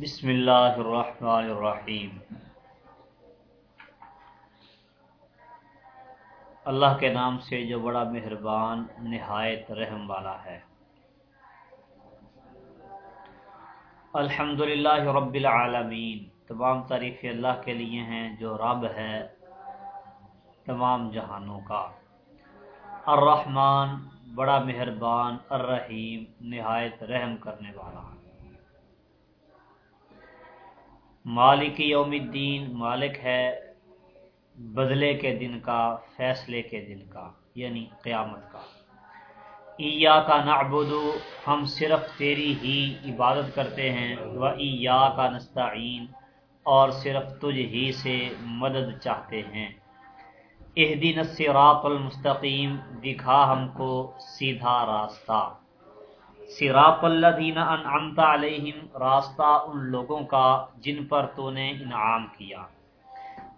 بسم اللہ الرحمن الرحیم۔ اللہ کے نام سے جو بڑا مہربان، نہایت رحم والا ہے۔ الحمد للہ رب العالمین۔ تمام تعریف اللہ کے لیے ہیں جو رب ہے۔ تمام جہانوں کا۔ الرحمن بڑا مہربان، الرحیم، نہایت رحم کرنے والا۔ مالک یوم الدین، مالک ہے بدلے کے دن کا، فیصلے کے دن کا یعنی قیامت کا۔ ایا کا نعبد، ہم صرف تیری ہی عبادت کرتے ہیں، و ایا کا نستعین، اور صرف تجھ ہی سے مدد چاہتے ہیں۔ اہدین الصراط المستقیم، دکھا ہم کو سیدھا راستہ۔ سراپ الذین انعمت علیہم، راستہ ان لوگوں کا جن پر تو نے انعام کیا۔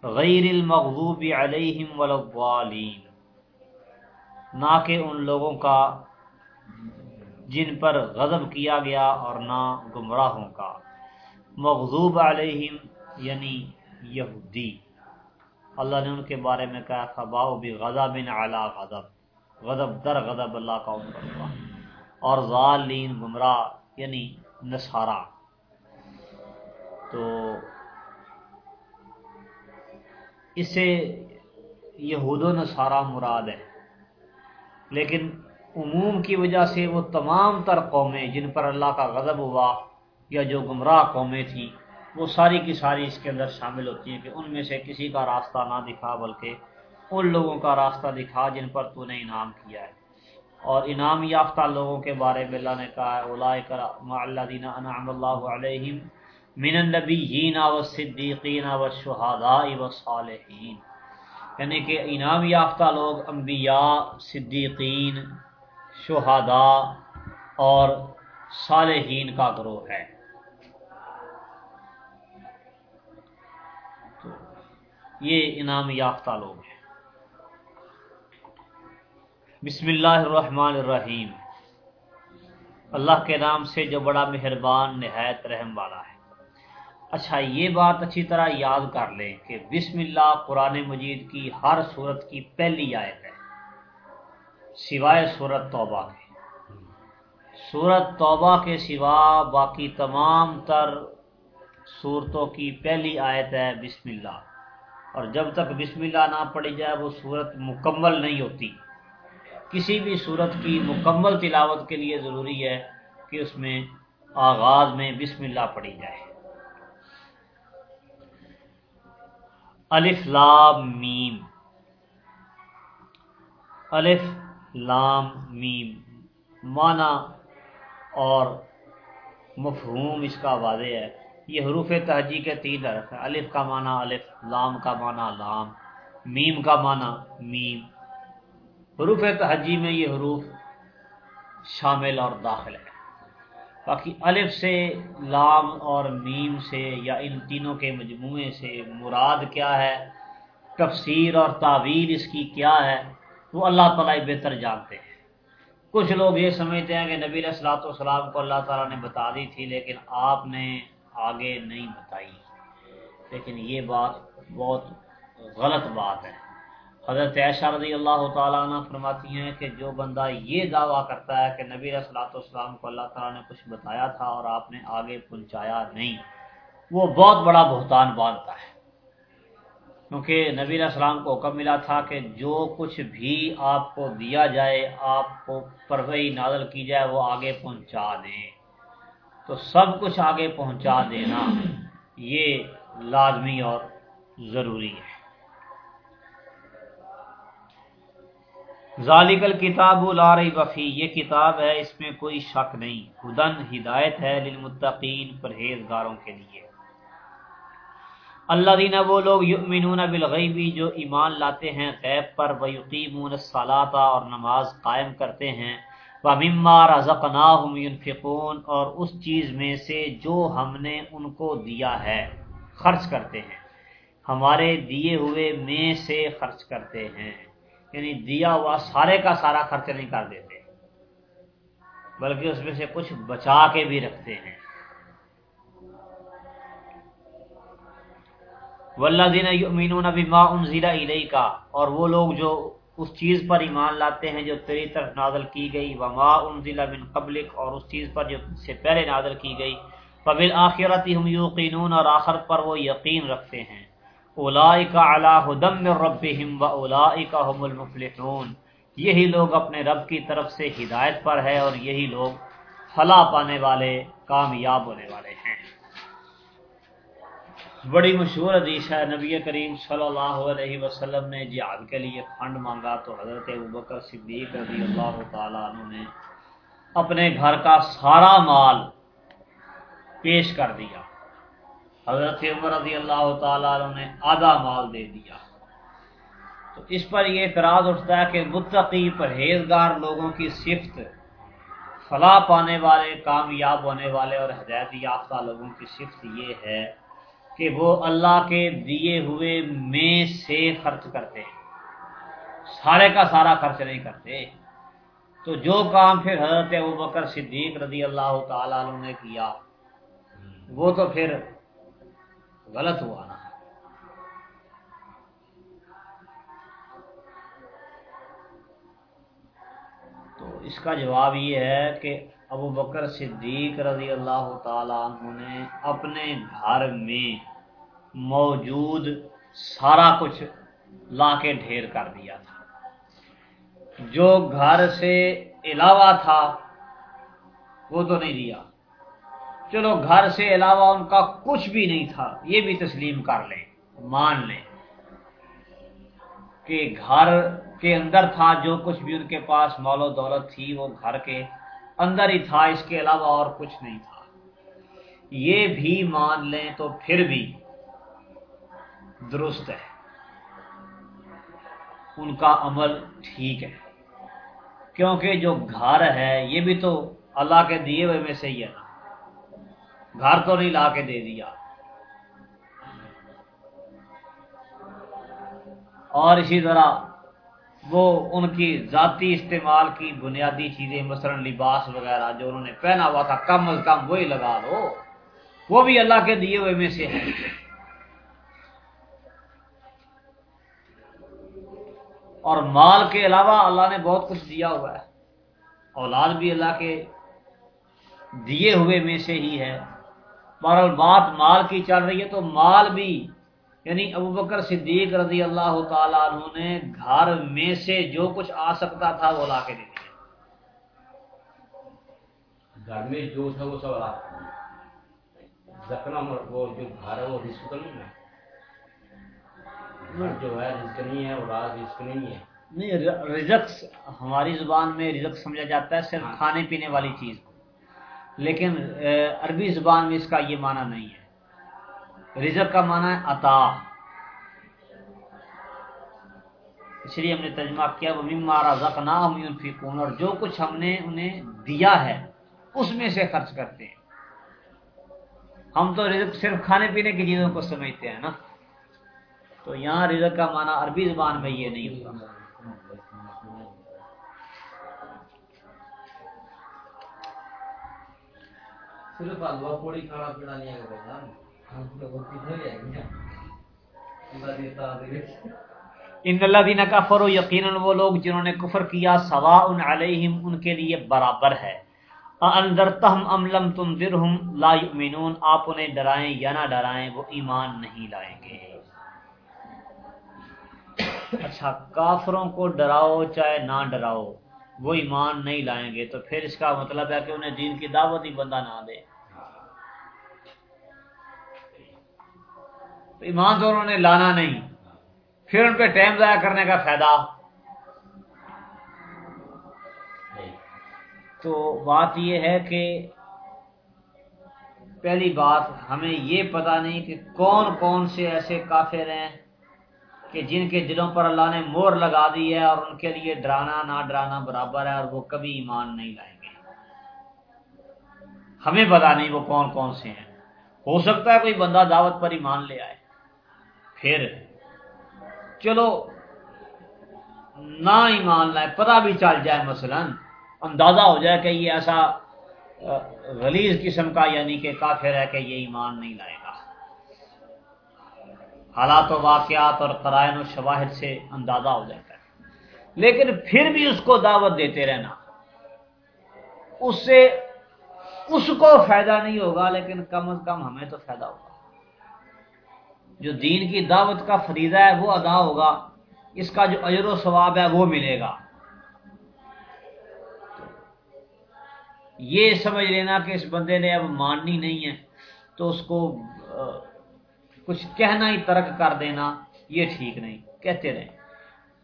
غیر المغضوب علیہم والضالین نہ کہ ان لوگوں کا جن پر غضب کیا گیا اور نہ گمراہوں کا۔ مغضوب علیہم یعنی یہودی۔ اللہ نے ان کے بارے میں کہا خباؤ بھی غضب اعلیٰ غضب۔ غضب در غضب اللہ کا ان پر اور ظالین گمراہ یعنی نصارہ۔ تو اسے یہود و نصارہ مراد ہے۔ لیکن عموم کی وجہ سے وہ تمام تر قومیں جن پر اللہ کا غضب ہوا یا جو گمراہ قومیں تھیں، وہ ساری کی ساری اس کے اندر شامل ہوتی ہیں کہ ان میں سے کسی کا راستہ نہ دکھا، بلکہ ان لوگوں کا راستہ دکھا جن پر تو نے انعام کیا ہے۔ اور انعام یافتہ لوگوں کے بارے میں اللہ نے کہا ہے اللہ دینا انعام اللہ علیہم من النبیین و صدیقین و شہداء و صالحین۔ یعنی کہ انعام یافتہ لوگ، انبیاء، صدیقین، شہداء اور صالحین کا گروہ ہے۔ یہ انعام یافتہ لوگ ہیں۔ بسم اللہ الرحمن الرحیم۔ اللہ کے نام سے جو بڑا مہربان، نہایت رحم والا ہے۔ اچھا یہ بات اچھی طرح یاد کر لیں کہ بسم اللہ قرآن مجید کی ہر صورت کی پہلی آیت ہے۔ سوائے صورت توبہ کے۔ صورت توبہ کے سوا باقی تمام تر صورتوں کی پہلی آیت ہے بسم اللہ۔ اور جب تک بسم اللہ نہ پڑھی جائے، وہ صورت مکمل نہیں ہوتی۔ کسی بھی صورت کی مکمل تلاوت کے لیے ضروری ہے کہ اس میں آغاز میں بسم اللہ پڑھی جائے۔ الف لام میم۔ الف لام میم۔ معنی اور مفہوم اس کا واضح ہے۔ یہ حروف تہجی کے تین حرف ہیں۔ الف کا معنی الف، لام کا معنی لام۔ میم کا معنی میم۔ حروف تہجی میں یہ حروف شامل اور داخل ہے باقی الف سے لام اور میم سے یا ان تینوں کے مجموعے سے مراد کیا ہے؟ تفسیر اور تعویر اس کی کیا ہے؟ وہ اللہ تعالیٰ بہتر جانتے ہیں۔ کچھ لوگ یہ سمجھتے ہیں کہ نبی السلاۃ والسلام کو اللہ تعالیٰ نے بتا دی تھی لیکن آپ نے آگے نہیں بتائی۔ لیکن یہ بات بہت غلط بات ہے۔ حضرت عائشہ رضی اللہ تعالیٰ عنہ فرماتی ہیں کہ جو بندہ یہ دعویٰ کرتا ہے کہ نبی صلاحت والسلام کو اللہ تعالیٰ نے کچھ بتایا تھا اور آپ نے آگے پہنچایا نہیں، وہ بہت بڑا بہتان باندھتا ہے۔ کیونکہ نبی علیہ السلام کو حکم ملا تھا کہ جو کچھ بھی آپ کو دیا جائے، آپ کو پروئی نازل کی جائے، وہ آگے پہنچا دیں۔ تو سب کچھ آگے پہنچا دینا یہ لازمی اور ضروری ہے۔ ذالکل کتاب رہی وفی یہ کتاب ہے، اس میں کوئی شک نہیں۔ ہدن ہدایت ہے للمتقین پرہیزگاروں کے لیے۔ اللہ دینا وہ لوگ یؤمنون بالغیبی جو ایمان لاتے ہیں غیب پر، ویقیمون الصلاۃ اور نماز قائم کرتے ہیں۔ وَمِمَّا رَزَقْنَاهُمْ يُنْفِقُونَ، اور اس چیز میں سے جو ہم نے ان کو دیا ہے، خرچ کرتے ہیں۔ ہمارے دیے ہوئے میں سے خرچ کرتے ہیں۔ یعنی دیا ہوا سارے کا سارا خرچ نہیں کر دیتے۔ بلکہ اس میں سے کچھ بچا کے بھی رکھتے ہیں۔ والذین ماں ان ضلع کا اور وہ لوگ جو اس چیز پر ایمان لاتے ہیں جو تیری طرف نازل کی گئی و ماں ان ضلع بن قبلک اور اس چیز پر جو سے پہلے نازل کی گئی۔ فبالآخرت ہم یوقنون اور آخرت پر وہ یقین رکھتے ہیں۔ اولئک علی ھدم من ربهم واولئک هم المفلحون۔ یہی لوگ اپنے رب کی طرف سے ہدایت پر ہے اور یہی لوگ فلاح پانے والے، کامیاب ہونے والے ہیں۔ بڑی مشہور حدیث ہے، نبی کریم صلی اللہ علیہ وسلم نے جہاد کے لیے فنڈ مانگا تو حضرت ابوبکر صدیق رضی اللہ تعالیٰ عنہ نے اپنے گھر کا سارا مال پیش کر دیا۔ حضرت عمر رضی اللہ تعالیٰ عنہ نے آدھا مال دے دیا۔ تو اس پر یہ اعتراض اٹھتا ہے کہ متقی پرہیزگار لوگوں کی صفت فلاح پانے والے، کامیاب ہونے والے اور ہدایت یافتہ لوگوں کی صفت یہ ہے کہ وہ اللہ کے دیے ہوئے میں سے خرچ کرتے سارے کا سارا خرچ نہیں کرتے۔ تو جو کام پھر حضرت ابو بکر صدیق رضی اللہ تعالی عنہ نے کیا، وہ تو پھر غلط ہوا۔ نا تو اس کا جواب یہ ہے کہ ابو بکر صدیق رضی اللہ تعالیٰ عنہ نے اپنے گھر میں موجود سارا کچھ لا کے ڈھیر کر دیا تھا۔ جو گھر سے علاوہ تھا، وہ تو نہیں دیا۔ چلو گھر سے علاوہ ان کا کچھ بھی نہیں تھا، یہ بھی تسلیم کر لیں، مان لیں کہ گھر کے اندر تھا، جو کچھ بھی ان کے پاس مول و دولت تھی، وہ گھر کے اندر ہی تھا، اس کے علاوہ اور کچھ نہیں تھا۔ یہ بھی مان لیں تو پھر بھی درست ہے۔ ان کا عمل ٹھیک ہے۔ کیونکہ جو گھر ہے، یہ بھی تو اللہ کے دیے ہوئے میں سے ہی ہے نا۔ گھر تو نہیں لا کے دے دیا۔ اور اسی طرح وہ ان کی ذاتی استعمال کی بنیادی چیزیں، مثلا لباس وغیرہ جو انہوں نے پہنا ہوا تھا، کم از کم وہی لگا لو۔ وہ بھی اللہ کے دیے ہوئے میں سے ہے اور مال کے علاوہ اللہ نے بہت کچھ دیا ہوا ہے۔ اولاد بھی اللہ کے دیے ہوئے میں سے ہی ہے۔ بہرحال بات مال کی چل رہی ہے تو مال بھی یعنی ابو بکر صدیق رضی اللہ تعالیٰ عنہ نے گھر میں سے جو کچھ آ سکتا تھا وہ لا کے دے دیا۔ گھر میں جو تھا وہ سب زخنا وہ جو گھر ہے وہ رزق نہیں ہے۔ جو ہے رزق نہیں ہے اور آج رزق نہیں ہے۔ نہیں رزق ہماری زبان میں رزق سمجھا جاتا ہے صرف کھانے پینے والی چیز کو۔ لیکن عربی زبان میں اس کا یہ معنی نہیں ہے۔ رزق کا معنی ہے عطا۔ اس لیے ہم نے ترجمہ کیا، وہ مارا زخنا ہم اور جو کچھ ہم نے انہیں دیا ہے، اس میں سے خرچ کرتے ہیں۔ ہم تو رزق صرف کھانے پینے کی چیزوں کو سمجھتے ہیں نا۔ تو یہاں رزق کا معنی عربی زبان میں یہ نہیں ہوتا۔ صرف حلوا پوڑی کھانا پینا نہیں ہے ان اللہ دینا کا فرو یقیناً وہ لوگ جنہوں نے کفر کیا سوا ان علیہم ان کے لیے برابر ہے اندر تہم ام لم تنذرہم لا یؤمنون آپ انہیں ڈرائیں یا نہ ڈرائیں وہ ایمان نہیں لائیں گے اچھا کافروں کو ڈراؤ چاہے نہ ڈراؤ وہ ایمان نہیں لائیں گے تو پھر اس کا مطلب ہے کہ انہیں دین کی دعوت ہی بندہ نہ دے ایمان تو انہوں نے لانا نہیں۔ پھر ان پہ ٹائم ضائع کرنے کا فائدہ۔ تو بات یہ ہے کہ پہلی بات، ہمیں یہ پتا نہیں کہ کون کون سے ایسے کافر ہیں کہ جن کے دلوں پر اللہ نے مور لگا دی ہے اور ان کے لیے ڈرانا نہ ڈرانا برابر ہے اور وہ کبھی ایمان نہیں لائیں گے۔ ہمیں پتا نہیں وہ کون کون سے ہیں۔ ہو سکتا ہے کوئی بندہ دعوت پر ایمان لے آئے۔ پھر چلو، نہ ایمان لائے، پتہ بھی چل جائے مثلا، اندازہ ہو جائے کہ یہ ایسا غلیظ قسم کا یعنی کہ کافر ہے کہ یہ ایمان نہیں لائے گا۔ حالات و واقعات اور قرائن و شواہد سے اندازہ ہو جاتا ہے۔ لیکن پھر بھی اس کو دعوت دیتے رہنا، اس سے، اس کو فائدہ نہیں ہوگا، لیکن کم از کم ہمیں تو فائدہ ہوگا۔ جو دین کی دعوت کا فریضہ ہے وہ ادا ہوگا، اس کا جو اجر و ثواب ہے وہ ملے گا۔ یہ سمجھ لینا کہ اس بندے نے اب ماننی نہیں ہے، تو اس کو کچھ کہنا ہی ترک کر دینا، یہ ٹھیک نہیں۔ کہتے رہے۔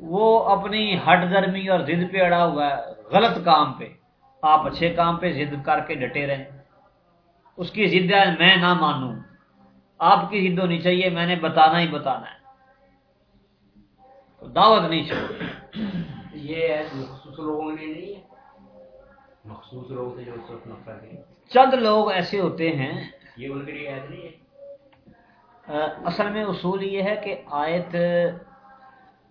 وہ اپنی ہٹ درمی اور ضد پہ اڑا ہوا ہے، غلط کام پہ۔ آپ اچھے کام پہ ضد کر کے ڈٹے رہیں۔ اس کی ضد ہے، میں نہ مانوں۔ آپ کی ضد ہونی چاہیے میں نے بتانا ہی بتانا ہے۔ دعوت نہیں چھوڑ۔ یہ مخصوص لوگوں نے نہیں ہے۔ مخصوص لوگوں سے جو نفرت ہے چند لوگ ایسے ہوتے ہیں۔ یہ ان کے لیے نہیں ہے۔ اصل میں اصول یہ ہے کہ آیت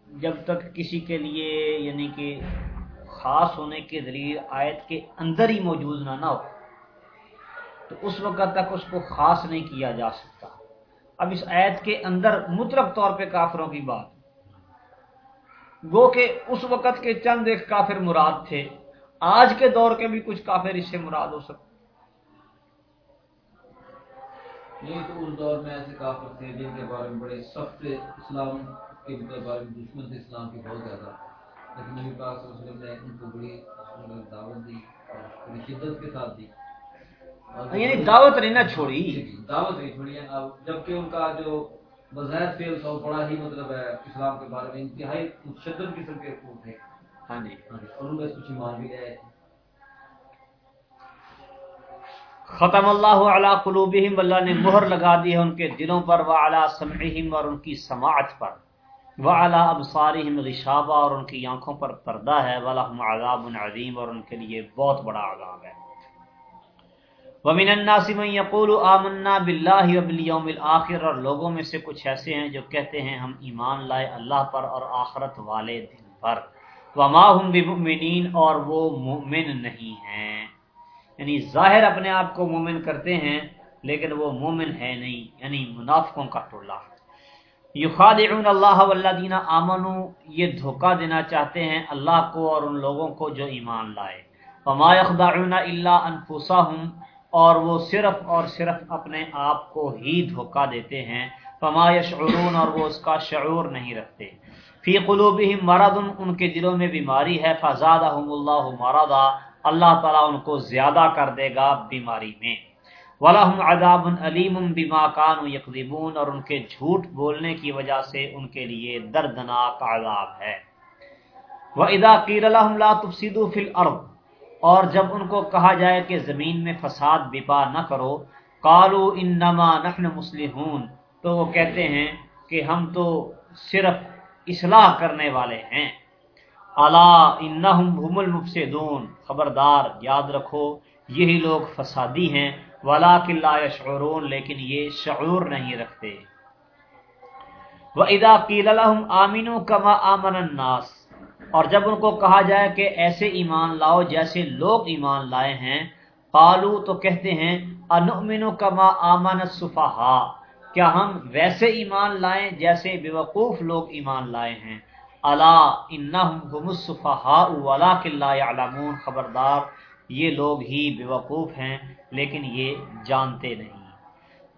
جب تک کسی کے لیے یعنی کہ خاص ہونے کے ذریعے آیت کے اندر ہی موجود نہ نہ ہو تو اس وقت تک اس کو خاص نہیں کیا جا سکتا۔ اب اس آیت کے اندر مطلق طور پہ کافروں کی بات۔ گو کہ اس وقت کے چند ایک کافر مراد تھے، آج کے دور کے بھی کچھ کافر اس سے مراد ہو سکتے نہیں تو اس دور میں ایسے کافر تھے جن کے بارے میں بڑے سخت اسلام کے بارے میں دشمن تھے، اسلام کی بہت زیادہ۔ لیکن نبی پاک صلی اللہ علیہ وسلم نے ان کو بڑی دعوت دی اور بڑی شدت کے ساتھ دی۔ یعنی دعوت نہیں نہ چھوڑی۔ دعوت نہیں چھوڑی جبکہ ان کا جو بظاہر فیل تھا وہ بڑا ہی مطلب ہے اسلام کے بارے میں انتہائی مشدد قسم کے حقوق تھے۔ ہاں جی۔ اور ان میں کچھ ایمان بھی ختم اللہ علی قلوبہم اللہ نے مہر لگا دی ہے ان کے دلوں پر وعلی سمعہم اور ان کی سماعت پر۔ وعلی ابصارہم غشابہ اور ان کی آنکھوں پر پردہ ہے۔ ولہم عذاب عظیم اور ان کے لیے بہت بڑا عذاب ہے۔ ومن الناس من يقول آمنا بالله وباليوم الاخر اور لوگوں میں سے کچھ ایسے ہیں جو کہتے ہیں ہم ایمان لائے اللہ پر اور آخرت والے دن پر۔ وما هم بمؤمنین اور وہ مومن نہیں ہیں۔ یعنی ظاہر اپنے آپ کو مومن کرتے ہیں، لیکن وہ مومن ہے نہیں یعنی منافقوں کا ٹولہ یخادعون اللہ والذین آمنوا، یہ دھوکہ دینا چاہتے ہیں اللہ کو اور ان لوگوں کو جو ایمان لائے۔ وما يخدعون الا انفسهم اور وہ صرف اور صرف اپنے آپ کو ہی دھوکہ دیتے ہیں۔ فما یشعرون، اور وہ اس کا شعور نہیں رکھتے۔ فی قلوبہم مرض، ان کے دلوں میں بیماری ہے۔ فزادہم اللہ مرضا، اللہ تعالیٰ ان کو زیادہ کر دے گا بیماری میں۔ وَلَهُمْ عَذَابٌ عَلِيمٌ بِمَا كَانُوا يَكْذِبُونَ، اور ان کے جھوٹ بولنے کی وجہ سے ان کے لیے دردناک عذاب ہے۔ وَإِذَا قِيلَ لَهُمْ لَا تُفْسِدُوا فِي الْأَرْضِ اور جب ان کو کہا جائے کہ زمین میں فساد بپا نہ کرو کالو انما نحن مسلمون تو وہ کہتے ہیں کہ ہم تو صرف اصلاح کرنے والے ہیں۔ اللہ انہم هم المفسدون، خبردار، یاد رکھو، یہی لوگ فسادی ہیں ولاکن لا یشعرون، لیکن یہ شعور نہیں رکھتے۔ وَإِذَا قِيلَ لَهُمْ آمِنُوا كَمَا آمَنَ النَّاسِ اور جب ان کو کہا جائے کہ ایسے ایمان لاؤ جیسے لوگ ایمان لائے ہیں، قالو تو کہتے ہیں انؤمن کما آمن السفہاء کیا ہم ویسے ایمان لائیں جیسے بیوقوف لوگ ایمان لائے ہیں؟ الا انہم هم السفہاء لا خبردار، یہ لوگ ہی بیوقوف ہیں، لیکن یہ جانتے نہیں۔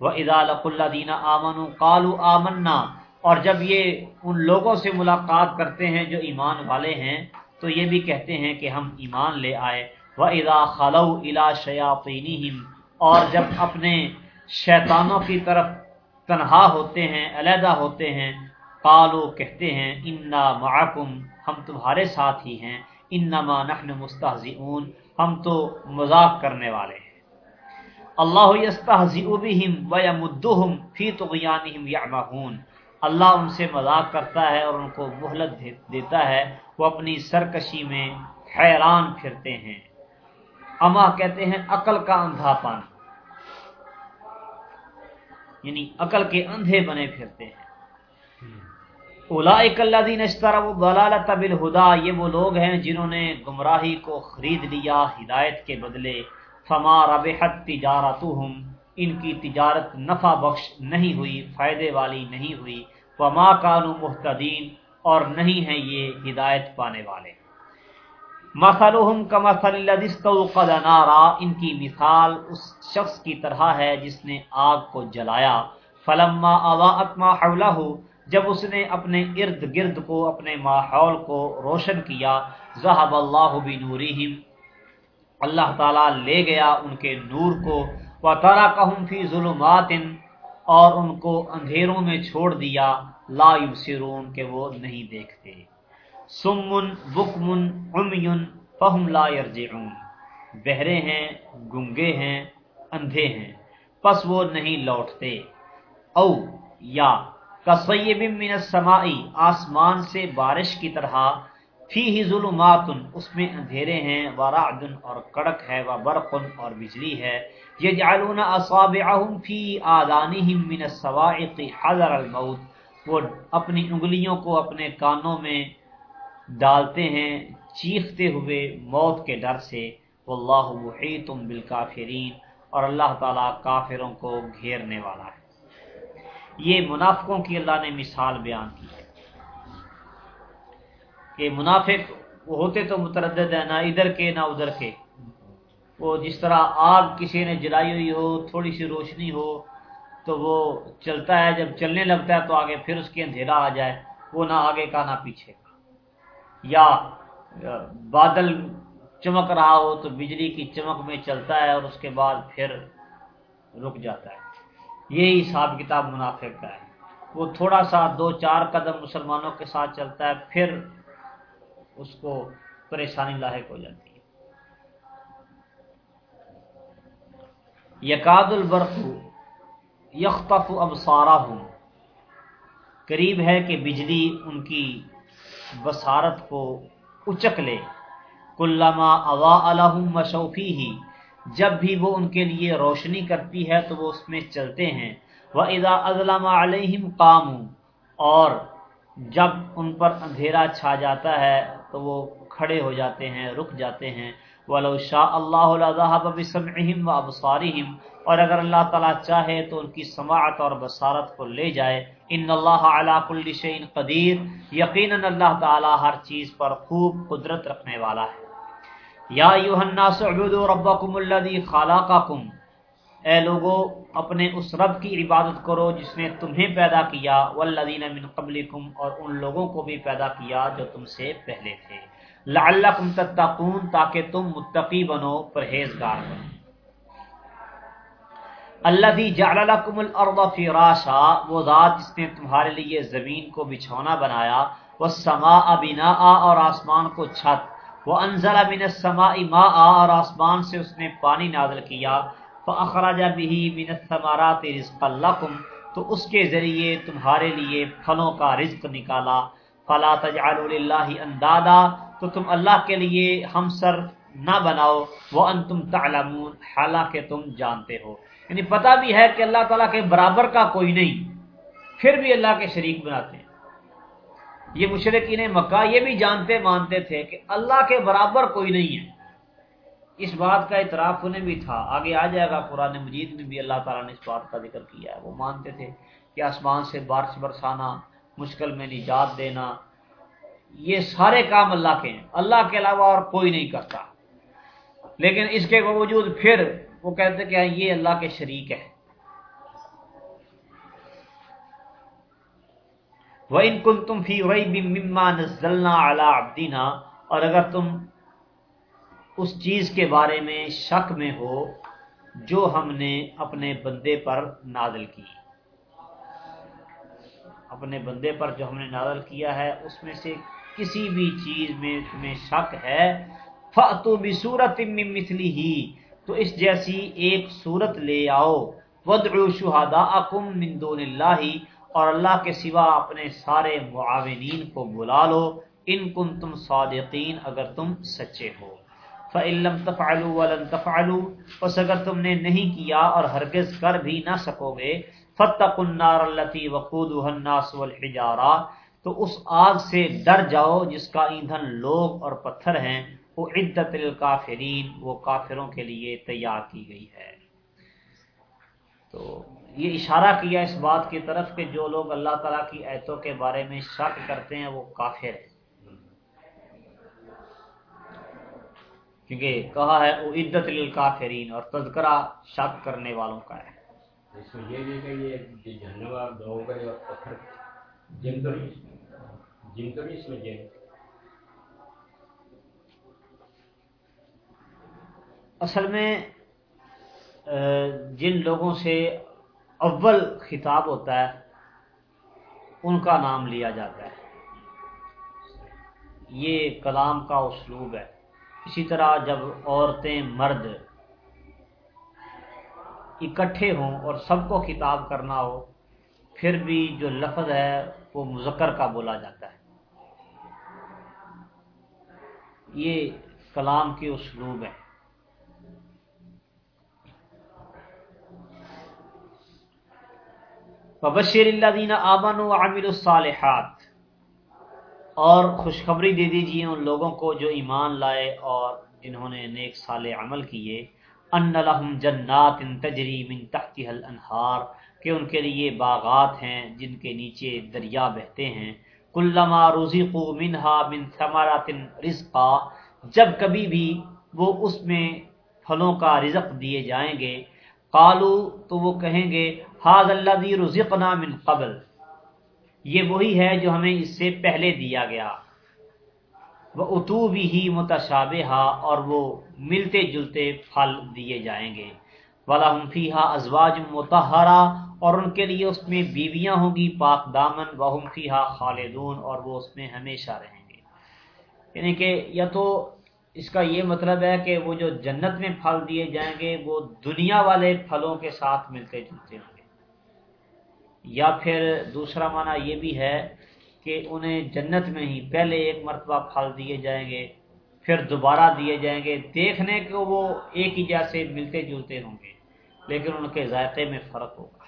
وَإِذَا لَقُوا الَّذِينَ آمَنُوا قَالُوا آمَنَّا اور جب یہ ان لوگوں سے ملاقات کرتے ہیں جو ایمان والے ہیں، تو یہ بھی کہتے ہیں کہ ہم ایمان لے آئے۔ وَإِذَا خَلَوْا إِلَى شَيَاطِينِهِمْ، اور جب اپنے شیطانوں کی طرف تنہا ہوتے ہیں، علیحدہ ہوتے ہیں قالو کہتے ہیں، انا معکم ہم تمہارے ساتھ ہی ہیں۔ انما نحن مستہزئون ہم تو مذاق کرنے والے ہیں۔ اللہ یستہزئ بهم ویمدهم فی طغیانهم یعمہون۔ اللہ ان سے مذاق کرتا ہے اور ان کو مہلت دیتا ہے، وہ اپنی سرکشی میں حیران پھرتے ہیں۔ اما کہتے ہیں، عقل کا اندھا پان یعنی عقل کے اندھے بنے پھرتے ہیں۔ اولئک الذین اشتروا الضلالۃ بالهدى یہ وہ لوگ ہیں جنہوں نے گمراہی کو خرید لیا، ہدایت کے بدلے۔ فما ربحت تجارتهم ان کی تجارت نفع بخش نہیں ہوئی، فائدے والی نہیں ہوئی۔ وما کانو محتدین اور نہیں ہیں یہ ہدایت پانے والے۔ مثلهم كمثل الذي استوقد نارا۔ ان کی مثال اس شخص کی طرح ہے جس نے آگ کو جلایا۔ فلما اضاءت ما حوله۔ جب اس نے اپنے ارد گرد کو، اپنے ماحول کو روشن کیا، ذهب الله بنورهم۔ اللہ تعالی لے گیا ان کے نور کو۔ وتركهم في ظلمات اور ان کو اندھیروں میں چھوڑ دیا، لا یبصرون کہ وہ نہیں دیکھتے۔ سمن بکمن عمیون فہم لا یرجعون بہرے ہیں، گنگے ہیں، اندھے ہیں۔ پس وہ نہیں لوٹتے۔ او، یا کسیب من السمائی آسمان سے بارش کی طرح فی ہی ظلمات اس میں اندھیرے ہیں، و ورعد اور کڑک ہے، و برق اور بجلی ہے۔ یجعلون اصابعهم فی آدانہم من السوائق حذر الموت۔ وہ اپنی انگلیوں کو اپنے کانوں میں ڈالتے ہیں، چیختے ہوئے موت کے ڈر سے۔ واللہ محیط بالکافرین۔ اور اللہ تعالیٰ کافروں کو گھیرنے والا ہے۔ یہ منافقوں کی اللہ نے مثال بیان کی ہے۔ کہ منافق وہ ہوتے تو متردد ہیں، نہ ادھر کے، نہ ادھر کے۔ وہ جس طرح آگ کسی نے جلائی ہوئی ہو، تھوڑی سی روشنی ہو، تو وہ چلتا ہے، جب چلنے لگتا ہے تو آگے پھر اس کے اندھیرا آ جائے۔ وہ نہ آگے کا، نہ پیچھے کا۔ یا بادل چمک رہا ہو تو بجلی کی چمک میں چلتا ہے اور اس کے بعد پھر رک جاتا ہے۔ یہی حساب کتاب منافق کا ہے۔ وہ تھوڑا سا دو چار قدم مسلمانوں کے ساتھ چلتا ہے، پھر اس کو پریشانی لاحق ہو جاتی ہے۔ یقاد البرق یختف ابسارا ہوں قریب ہے کہ بجلی ان کی بصارت کو اچک لے۔ کلما اوا الحم مشوفی ہی جب بھی وہ ان کے لیے روشنی کرتی ہے تو وہ اس میں چلتے ہیں۔ وہ ادا ازلم علیہم قام اور جب ان پر اندھیرا چھا جاتا ہے تو وہ کھڑے ہو جاتے ہیں، رک جاتے ہیں۔ ولو شاء اللہ بسمعهم وابصارهم اور اگر اللہ تعالی چاہے تو ان کی سماعت اور بصارت کو لے جائے۔ ان اللہ علی کل شیء قدیر یقینا اللہ تعالی ہر چیز پر خوب قدرت رکھنے والا ہے۔ یا ایھا الناس اعبدوا ربکم الذی خلقکم۔ اے لوگو، اپنے اس رب کی عبادت کرو جس نے تمہیں پیدا کیا، والذین من قبلکم، اور ان لوگوں کو بھی پیدا کیا جو تم سے پہلے تھے۔ لعلکم تتقون، تاکہ تم متقی بنو، پرہیزگار بنو۔ اللہ جعل لکم الارض فراشا، وہ ذات جس نے تمہارے لیے زمین کو بچھونا بنایا، والسماء بناء، اور آسمان کو چھت۔ وانزل من السماء ماء، اور آسمان سے اس نے پانی نازل کیا۔ فاخرج به من الثمرات رزقا لكم تو اس کے ذریعے تمہارے لیے پھلوں کا رزق نکالا۔ فلا تجعلوا لله اندادا تو تم اللہ کے لیے ہم سر نہ بناؤ۔ وہ ان تم تعلمون حالانکہ تم جانتے ہو۔ یعنی پتہ بھی ہے کہ اللہ تعالیٰ کے برابر کا کوئی نہیں، پھر بھی اللہ کے شریک بناتے ہیں۔ یہ مشرقین مکہ یہ بھی جانتے مانتے تھے کہ اللہ کے برابر کوئی نہیں ہے۔ اس بات کا اعتراف انہیں بھی تھا۔ آگے آ جائے گا، قرآن مجید میں بھی اللہ تعالیٰ نے اس بات کا ذکر کیا ہے۔ وہ مانتے تھے کہ آسمان سے بارش برسانا، مشکل میں نجات دینا، یہ سارے کام اللہ کے ہیں۔ اللہ کے علاوہ اور کوئی نہیں کرتا۔ لیکن اس کے باوجود پھر وہ کہتے کہ ہاں، یہ اللہ کے شریک ہے وہ ان کن تم فی وئی مما نزلنا عبدینا اور اگر تم اس چیز کے بارے میں شک میں ہو جو ہم نے اپنے بندے پر نازل کی۔ اپنے بندے پر جو ہم نے نازل کیا ہے، اس میں سے کسی بھی چیز میں تمہیں شک ہے۔ فاتو بصورت مثلی ہی تو اس جیسی ایک صورت لے آؤ۔ ودعو شہداءکم من دون اللہ اور اللہ کے سوا اپنے سارے معاونین کو بلا لو۔ ان کنتم صادقین اگر تم سچے ہو۔ فَإِن لَمْ تَفْعَلُوا وَلَن تَفْعَلُوا، پس اگر تم نے نہیں کیا اور ہرگز کر بھی نہ سکو گے، فَاتَّقُوا النَّارَ الَّتِي وَقُودُهَا النَّاسُ وَالْحِجَارَةُ، تو اس آگ سے ڈر جاؤ جس کا ایندھن لوگ اور پتھر ہیں۔ وہ عدت الکافرین وہ کافروں کے لیے تیار کی گئی ہے۔ تو یہ اشارہ کیا اس بات کی طرف کہ جو لوگ اللہ تعالیٰ کی ایتوں کے بارے میں شک کرتے ہیں، وہ کافر ہیں۔ کیونکہ کہا ہے وہ عدت للکافرین اور تذکرہ شک کرنے والوں کا ہے۔ اس میں یہ بھی کہ یہ جاننے والا لوگوں کا جو پتھر جن تو نہیں جن تو نہیں اس میں جن۔ اصل میں جن لوگوں سے اول خطاب ہوتا ہے ان کا نام لیا جاتا ہے۔ یہ کلام کا اسلوب ہے۔ اسی طرح جب عورتیں مرد اکٹھے ہوں اور سب کو خطاب کرنا ہو، پھر بھی جو لفظ ہے وہ مذکر کا بولا جاتا ہے۔ یہ کلام کے اسلوب ہے بشیر اللہ دینا آمن و عامر الصالحات۔ اور خوشخبری دے دیجیے ان لوگوں کو جو ایمان لائے اور جنہوں نے نیک سال عمل کیے۔ ان لہم جنات تجری من تحتها الانہار کہ ان کے لیے باغات ہیں جن کے نیچے دریا بہتے ہیں۔ کلما رزقوا منها من ثمرات رزقا۔ جب کبھی بھی وہ اس میں پھلوں کا رزق دیے جائیں گے قالو تو وہ کہیں گے حاض اللہ رزقنا من قبل۔ یہ وہی ہے جو ہمیں اس سے پہلے دیا گیا۔ وہ اتو بھی ہی متشابہ اور وہ ملتے جلتے پھل دیے جائیں گے۔ والا فیحا ازواج متحرہ اور ان کے لیے اس میں بیویاں ہوں گی پاک دامن۔ و فیحا خالدون اور وہ اس میں ہمیشہ رہیں گے۔ یعنی کہ یا تو اس کا یہ مطلب ہے کہ وہ جو جنت میں پھل دیے جائیں گے، وہ دنیا والے پھلوں کے ساتھ ملتے جلتے ہوں گے۔ یا پھر دوسرا معنی یہ بھی ہے کہ انہیں جنت میں ہی پہلے ایک مرتبہ پھل دیے جائیں گے، پھر دوبارہ دیے جائیں گے، دیکھنے کو وہ ایک ہی جیسے ملتے جلتے ہوں گے، لیکن ان کے ذائقے میں فرق ہوگا۔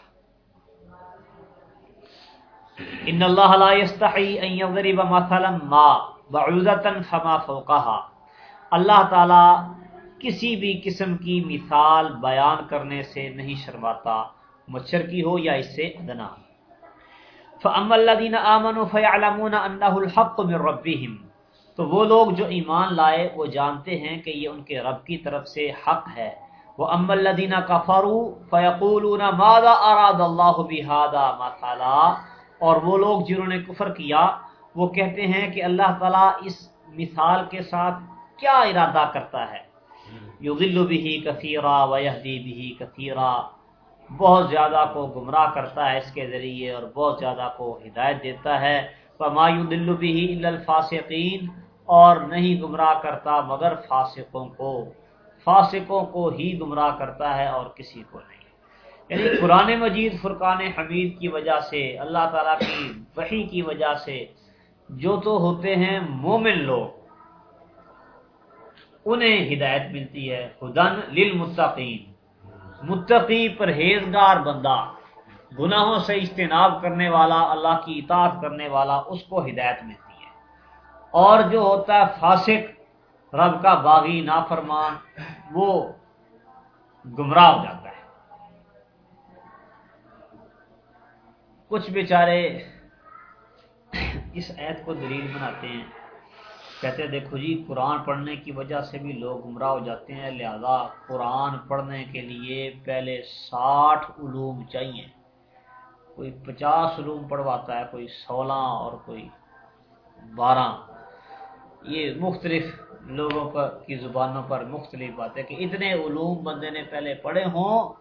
ان اللہ لا يستحی ان یضرب مثلا ما بعوضتا فما فوقها۔ اللہ تعالی کسی بھی قسم کی مثال بیان کرنے سے نہیں شرماتا۔ مچھر کی ہو یا اس سے ادنا۔ فَأَمَّا الَّذِينَ آمَنُوا فَيَعْلَمُونَ أَنَّهُ الْحَقُّ مِنْ رَبِّهِمْ۔ تو وہ لوگ جو ایمان لائے وہ جانتے ہیں کہ یہ ان کے رب کی طرف سے حق ہے۔ وَأَمَّا الَّذِينَ كَفَرُوا فَيَقُولُونَ مَاذَا أَرَادَ اللَّهُ بِهَذَا مَثَلًا۔ اور وہ لوگ جنہوں نے کفر کیا وہ کہتے ہیں کہ اللہ تعالیٰ اس مثال کے ساتھ کیا ارادہ کرتا ہے۔ یضل به کثیرا ویہدی به کثیرا بہت زیادہ کو گمراہ کرتا ہے اس کے ذریعے اور بہت زیادہ کو ہدایت دیتا ہے۔ مایو دلو بھی الفاصقین اور نہیں گمراہ کرتا مگر فاسقوں کو۔ فاسقوں کو ہی گمراہ کرتا ہے اور کسی کو نہیں۔ یعنی قرآن مجید، فرقان حمید کی وجہ سے، اللہ تعالیٰ کی وحی کی وجہ سے جو تو ہوتے ہیں مومن لوگ، انہیں ہدایت ملتی ہے۔ خدن للمتقین متقی پرہیزگار بندہ گناہوں سے اجتناب کرنے والا، اللہ کی اطاعت کرنے والا اس کو ہدایت ملتی ہے۔ اور جو ہوتا ہے فاسق، رب کا باغی، نافرمان، وہ گمراہ ہو جاتا ہے۔ کچھ بیچارے اس عید کو دلیل بناتے ہیں۔ کہتے ہیں، دیکھو جی قرآن پڑھنے کی وجہ سے بھی لوگ گمراہ ہو جاتے ہیں، لہذا قرآن پڑھنے کے لیے پہلے ساٹھ علوم چاہیے۔ کوئی پچاس علوم پڑھواتا ہے، کوئی سولہ اور کوئی بارہ۔ یہ مختلف لوگوں پر کی زبانوں پر مختلف بات ہے کہ اتنے علوم بندے نے پہلے پڑھے ہوں،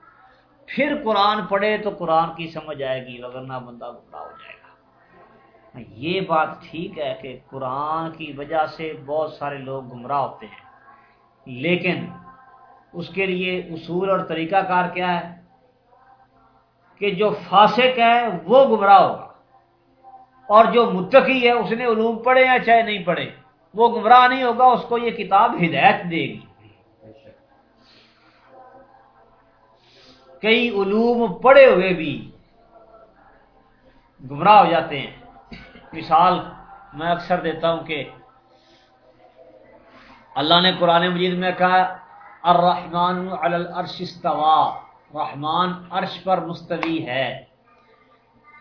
پھر قرآن پڑھے تو قرآن کی سمجھ آئے گی، وغیرہ بندہ گمراہ ہو جائے گا۔ یہ بات ٹھیک ہے کہ قرآن کی وجہ سے بہت سارے لوگ گمراہ ہوتے ہیں۔ لیکن اس کے لیے اصول اور طریقہ کار کیا ہے کہ جو فاسق ہے وہ گمراہ ہوگا اور جو متقی ہے اس نے علوم پڑھے یا چاہے نہیں پڑھے، وہ گمراہ نہیں ہوگا، اس کو یہ کتاب ہدایت دے گی۔ کئی علوم پڑھے ہوئے بھی گمراہ ہو جاتے ہیں۔ مثال میں اکثر دیتا ہوں کہ اللہ نے قرآن مجید میں کہا، الرحمن علی العرش استوا رحمان عرش پر مستوی ہے۔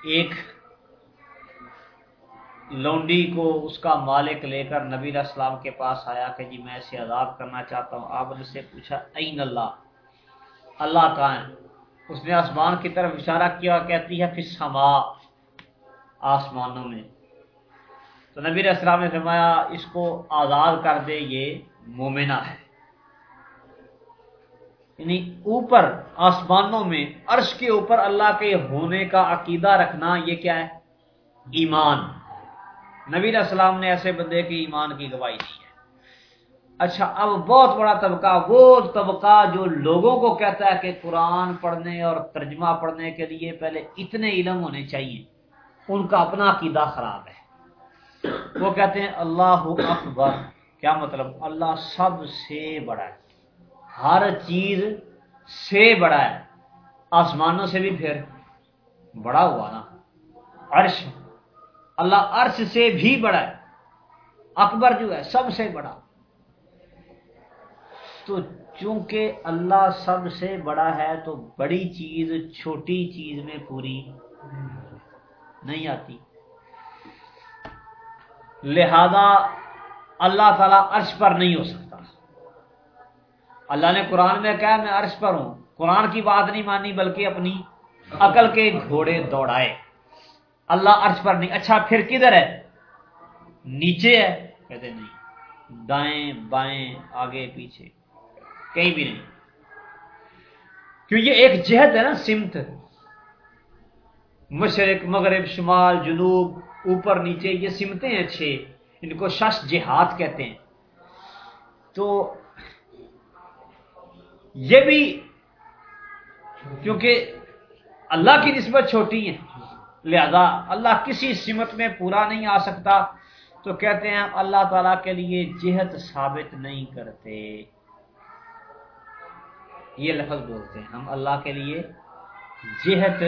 ایک لونڈی کو اس کا مالک لے کر نبی علیہ السلام کے پاس آیا کہ جی میں اسے عذاب کرنا چاہتا ہوں۔ آپ نے سے پوچھا، این اللہ؟ اللہ کہاں ہے؟ اس نے آسمان کی طرف اشارہ کیا، کہتی ہے پھر سما آسمانوں میں۔ تو نبی علیہ السلام نے فرمایا، اس کو آزاد کر دے، یہ مومنہ ہے۔ یعنی اوپر آسمانوں میں، عرش کے اوپر اللہ کے ہونے کا عقیدہ رکھنا، یہ کیا ہے؟ ایمان۔ نبی علیہ السلام نے ایسے بندے کی ایمان کی گواہی دی ہے۔ اچھا اب بہت بڑا طبقہ، وہ طبقہ جو لوگوں کو کہتا ہے کہ قرآن پڑھنے اور ترجمہ پڑھنے کے لیے پہلے اتنے علم ہونے چاہیے، ان کا اپنا عقیدہ خراب ہے۔ وہ کہتے ہیں اللہ اکبر۔ کیا مطلب؟ اللہ سب سے بڑا ہے۔ ہر چیز سے بڑا ہے۔ آسمانوں سے بھی پھر بڑا ہوا نا۔ عرش۔ اللہ عرش سے بھی بڑا ہے۔ اکبر جو ہے سب سے بڑا۔ تو چونکہ اللہ سب سے بڑا ہے تو بڑی چیز، چھوٹی چیز میں پوری نہیں آتی۔ لہذا اللہ تعالی عرش پر نہیں ہو سکتا۔ اللہ نے قرآن میں کہا، میں عرش پر ہوں۔ قرآن کی بات نہیں مانی، بلکہ اپنی عقل کے گھوڑے دوڑائے۔ اللہ عرش پر نہیں۔ اچھا پھر کدھر ہے؟ نیچے ہے؟ کہتے نہیں۔ دائیں بائیں، آگے پیچھے۔ کہیں بھی نہیں۔ کیوں یہ ایک جہد ہے نا، سمت۔ مشرق، مغرب، شمال، جنوب۔ اوپر نیچے یہ سمتیں ہیں چھ، ان کو شش جہاد کہتے ہیں۔ تو یہ بھی کیونکہ اللہ کی نسبت چھوٹی ہے لہذا اللہ کسی سمت میں پورا نہیں آ سکتا۔ تو کہتے ہیں اللہ تعالی کے لیے جہت ثابت نہیں کرتے۔ یہ لفظ بولتے ہیں۔ ہم اللہ کے لیے جہت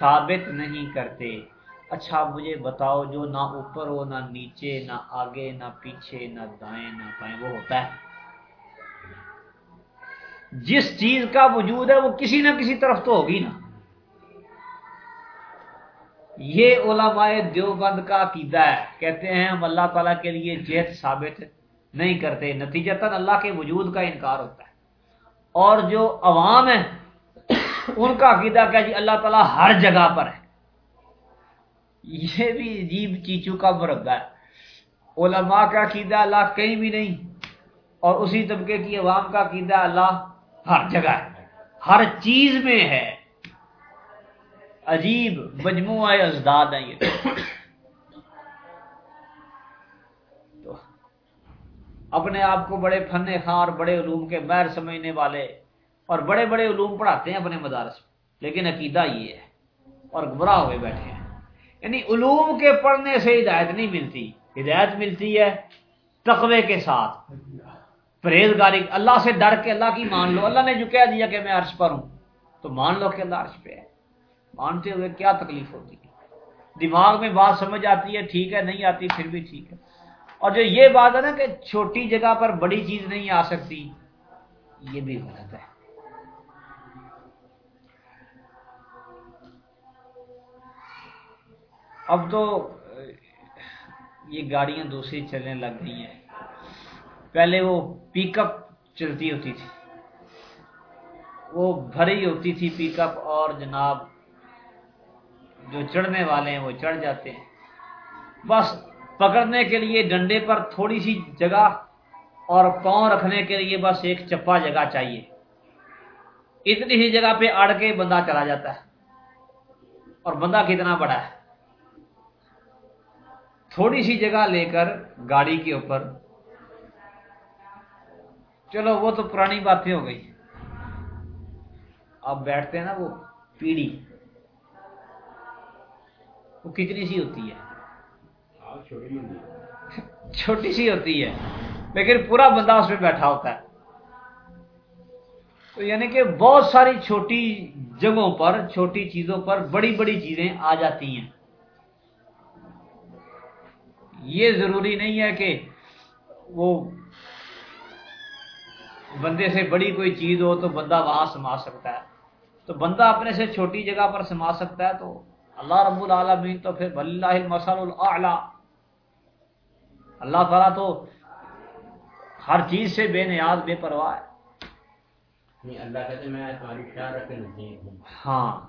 ثابت نہیں کرتے۔ اچھا مجھے بتاؤ، جو نہ اوپر ہو، نہ نیچے، نہ آگے، نہ پیچھے، نہ دائیں، نہ بائیں، وہ ہوتا ہے۔ جس چیز کا وجود ہے، وہ کسی نہ کسی طرف تو ہوگی نا۔ یہ علماء دیوبند کا عقیدہ ہے۔ کہتے ہیں، ہم اللہ تعالیٰ کے لیے جیت ثابت نہیں کرتے۔ نتیجہ اللہ کے وجود کا انکار ہوتا ہے۔ اور جو عوام ہے ان کا عقیدہ کیا؟ جی اللہ تعالیٰ ہر جگہ پر ہے۔ یہ بھی عجیب چیچو کا مربع ہے۔ علماء کا عقیدہ اللہ کہیں بھی نہیں، اور اسی طبقے کی عوام کا عقیدہ اللہ ہر جگہ ہے، ہر چیز میں ہے۔ عجیب مجموعہ ازداد ہیں یہ۔ تو اپنے آپ کو بڑے فن خار بڑے علوم کے بیر سمجھنے والے اور بڑے بڑے علوم پڑھاتے ہیں اپنے مدارس میں، لیکن عقیدہ یہ ہے۔ اور گمراہ ہوئے بیٹھے ہیں۔ یعنی علوم کے پڑھنے سے ہدایت نہیں ملتی۔ ہدایت ملتی ہے تقوی کے ساتھ۔ پرہیزگاری، اللہ سے ڈر کے اللہ کی مان لو۔ اللہ نے جو کہہ دیا کہ میں عرش پر ہوں، تو مان لو کہ اللہ عرش پہ ہے۔ مانتے ہوئے کیا تکلیف ہوتی ہے؟ دماغ میں بات سمجھ آتی ہے، ٹھیک ہے، نہیں آتی، پھر بھی ٹھیک ہے۔ اور جو یہ بات ہے نا کہ چھوٹی جگہ پر بڑی چیز نہیں آ سکتی، یہ بھی غلط ہے۔ اب تو یہ گاڑیاں دوسری چلنے لگ گئی ہیں۔ پہلے وہ پک اپ چلتی ہوتی تھی۔ وہ بھری ہوتی تھی پک اپ اور جناب جو چڑھنے والے ہیں وہ چڑھ جاتے ہیں۔ بس پکڑنے کے لیے ڈنڈے پر تھوڑی سی جگہ اور پاؤں رکھنے کے لیے بس ایک چپا جگہ چاہیے۔ اتنی ہی جگہ پہ اڑ کے بندہ چلا جاتا ہے اور بندہ کتنا بڑا ہے؟ تھوڑی سی جگہ لے کر گاڑی کے اوپر۔ چلو وہ تو پرانی باتیں ہو گئی۔ آپ بیٹھتے ہیں نا وہ پیڑھی۔ وہ کتنی سی ہوتی ہے۔ چھوٹی سی ہوتی ہے لیکن پورا بندہ اس میں بیٹھا ہوتا ہے۔ تو یعنی کہ بہت ساری چھوٹی جگہوں پر چھوٹی چیزوں پر بڑی بڑی چیزیں آ جاتی ہیں۔ یہ ضروری نہیں ہے کہ وہ بندے سے بڑی کوئی چیز ہو تو بندہ وہاں سما سکتا ہے۔ تو بندہ اپنے سے چھوٹی جگہ پر سما سکتا ہے تو اللہ رب العالمین تو پھر بلّہ المسل الاعلیٰ اللہ تعالیٰ تو ہر چیز سے بے نیاز بے پرواہ ہے۔ نہیں اللہ کہتے میں تمہاری خیال رکھے نزدیک ہوں۔ ہاں۔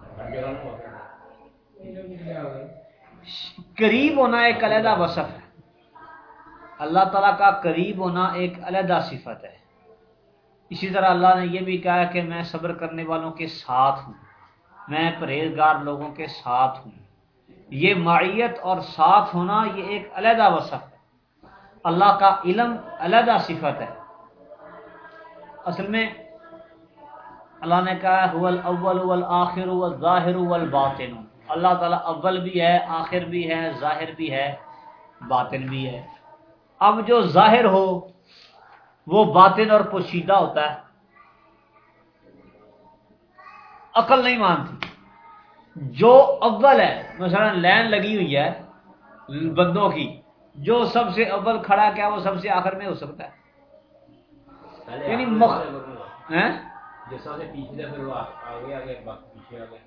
قریب ہونا ایک علیحدہ وصف ہے۔ اللہ تعالیٰ کا قریب ہونا ایک علیحدہ صفت ہے۔ اسی طرح اللہ نے یہ بھی کہا کہ میں صبر کرنے والوں کے ساتھ ہوں۔ میں پرہیزگار لوگوں کے ساتھ ہوں۔ یہ معیت اور ساتھ ہونا یہ ایک علیحدہ وصف ہے۔ اللہ کا علم علیحدہ صفت ہے۔ اصل میں اللہ نے کہا ہے هو الاول والآخر والظاہر والباطن اللہ تعالیٰ اول بھی ہے، آخر بھی ہے، ظاہر بھی ہے، باطن بھی ہے۔ اب جو ظاہر ہو وہ باطن اور پوشیدہ ہوتا ہے۔ عقل نہیں مانتی۔ جو اول ہے مثلا لین لگی ہوئی ہے بندوں کی جو سب سے اول کھڑا کیا وہ سب سے آخر میں ہو سکتا ہے۔ یعنی مخ-؟ جو سب سے پیچھے تھا پھر وہ آ- آگے آگے باقی پیچھے آگے۔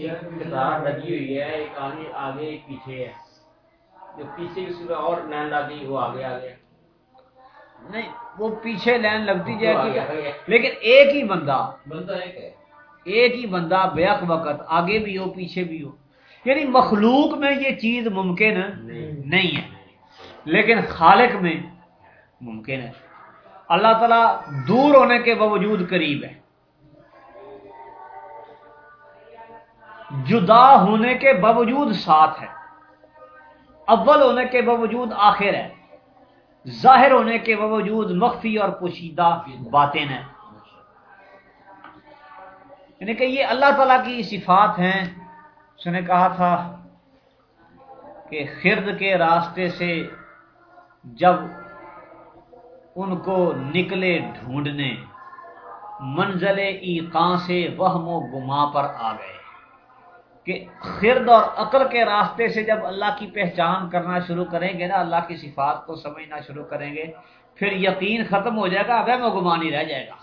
ایک کتار لگی ہوئی ہے ایک آگے آگے ایک پیچھے ہے۔ جو پیچھے کی صورت اور لائن لگی وہ آگے آگے نہیں وہ پیچھے لین لگتی جائے گی۔ لیکن ایک ہی بندہ بندہ ایک ہے۔ ایک ہی بندہ بیک وقت آگے بھی ہو پیچھے بھی ہو۔ یعنی مخلوق میں یہ چیز ممکن نہیں ہے۔ لیکن خالق میں ممکن ہے۔ اللہ تعالیٰ دور ہونے کے باوجود قریب ہے۔ جدا ہونے کے باوجود ساتھ ہے۔ اول ہونے کے باوجود آخر ہے۔ ظاہر ہونے کے باوجود مخفی اور پوشیدہ باطن ہے یعنی کہ یہ اللہ تعالیٰ کی صفات ہیں۔ اس نے کہا تھا کہ خرد کے راستے سے جب ان کو نکلے ڈھونڈنے، منزل ایقاں سے وہم و گما پر آ گئے۔ کہ خرد اور عقل کے راستے سے جب اللہ کی پہچان کرنا شروع کریں گے نا، اللہ کی صفات کو سمجھنا شروع کریں گے، پھر یقین ختم ہو جائے گا وہم و گمان ہی رہ جائے گا۔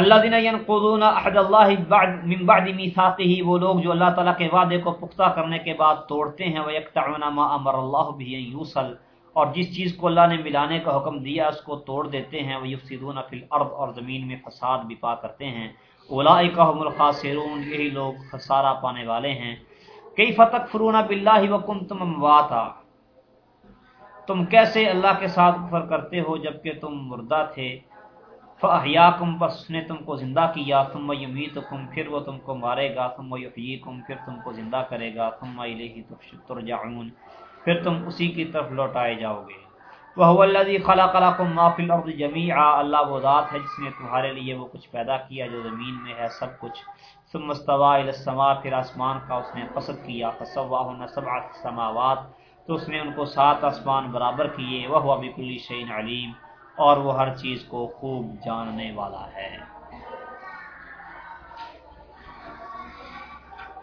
اللہ دین ینقضون عہد اللہ بعد من بعد میثاقه وہ لوگ جو اللہ تعالیٰ کے وعدے کو پختہ کرنے کے بعد توڑتے ہیں ویقطعون ما امر اللہ به ان اور جس چیز کو اللہ نے ملانے کا حکم دیا، اس کو توڑ دیتے ہیں۔ وہ ویفسدون فی الارض اور زمین میں فساد بپا کرتے ہیں۔ اولئک هم الخاسرون، یہی لوگ خسارہ پانے والے ہیں۔ کیف تکفرون باللہ وکنتم امواتا؟ تم کیسے اللہ کے ساتھ کفر کرتے ہو جبکہ تم مردہ تھے؟ فاحیاکم بس نے تم کو زندہ کیا۔ ثم یمیتکم، پھر وہ تم کو مارے گا۔ ثم یحییکم، پھر تم کو زندہ کرے گا۔ ثم الیہ ترجعون۔ پھر تم اسی کی طرف لوٹائے جاؤ گے۔ وهو الذی خلق لكم ما فی الارض جميعا۔ اللہ وہ ذات ہے جس نے تمہارے لیے وہ کچھ پیدا کیا جو زمین میں ہے سب کچھ۔ ثم استوى الى السماء پھر آسمان کا اس نے قصد کیا۔ فسواهن سبع سماوات تو اس نے ان کو سات آسمان برابر کیے۔ وہ بکل شیء علیم اور وہ ہر چیز کو خوب جاننے والا ہے۔